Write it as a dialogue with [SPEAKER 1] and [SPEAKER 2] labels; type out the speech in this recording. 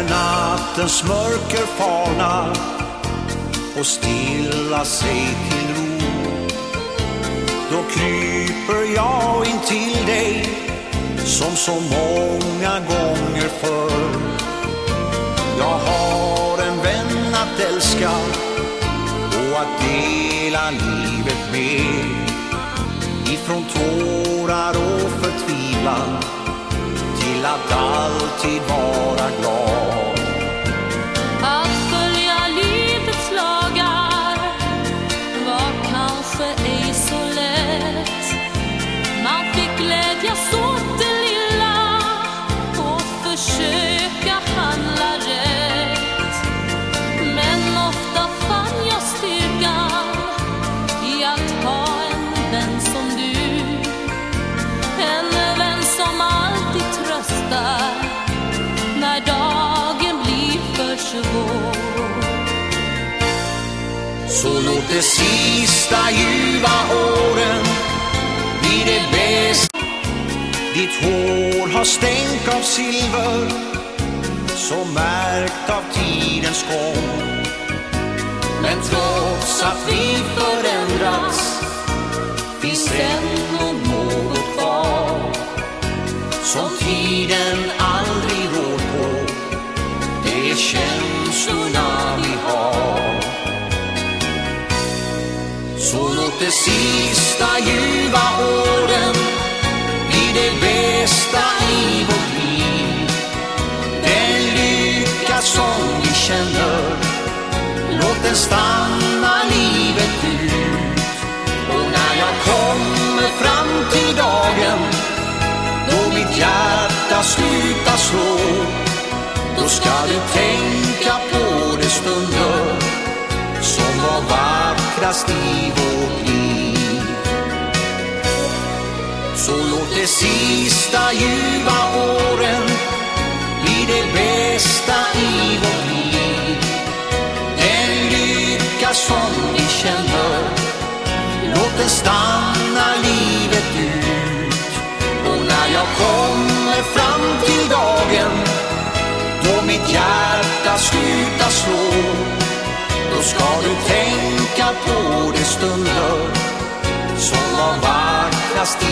[SPEAKER 1] När nattens mörker falnar och stilla sig till ro. Då kryper jag in till dig som så många gånger förr. Jag har en vän att älska och att dela livet med. Ifrån tårar och förtvivlan till att alltid vara glad.
[SPEAKER 2] Så
[SPEAKER 1] låt de sista ljuva åren bli det bästa. Ditt hår har stänk av silver, så märkt av tidens gång. Men trots att vi förändrats finns ändå något kvar som tiden aldrig rår på. Det är känslorna vi har. Så låt de sista ljuva åren bli det bästa i vårt liv. Den lycka som vi känner, låt den stanna livet ut. Och när jag kommer fram till dagen då mitt hjärta slutar slå, då ska du tänka på de stunder som var vackrast i vårt liv. Så låt de sista ljuva åren bli det bästa i vårt liv. Den lycka som vi känner, låt den stanna livet ut. Och när jag kommer fram till dagen då mitt hjärta slutar slå då ska du tänka på stunder som var vackrast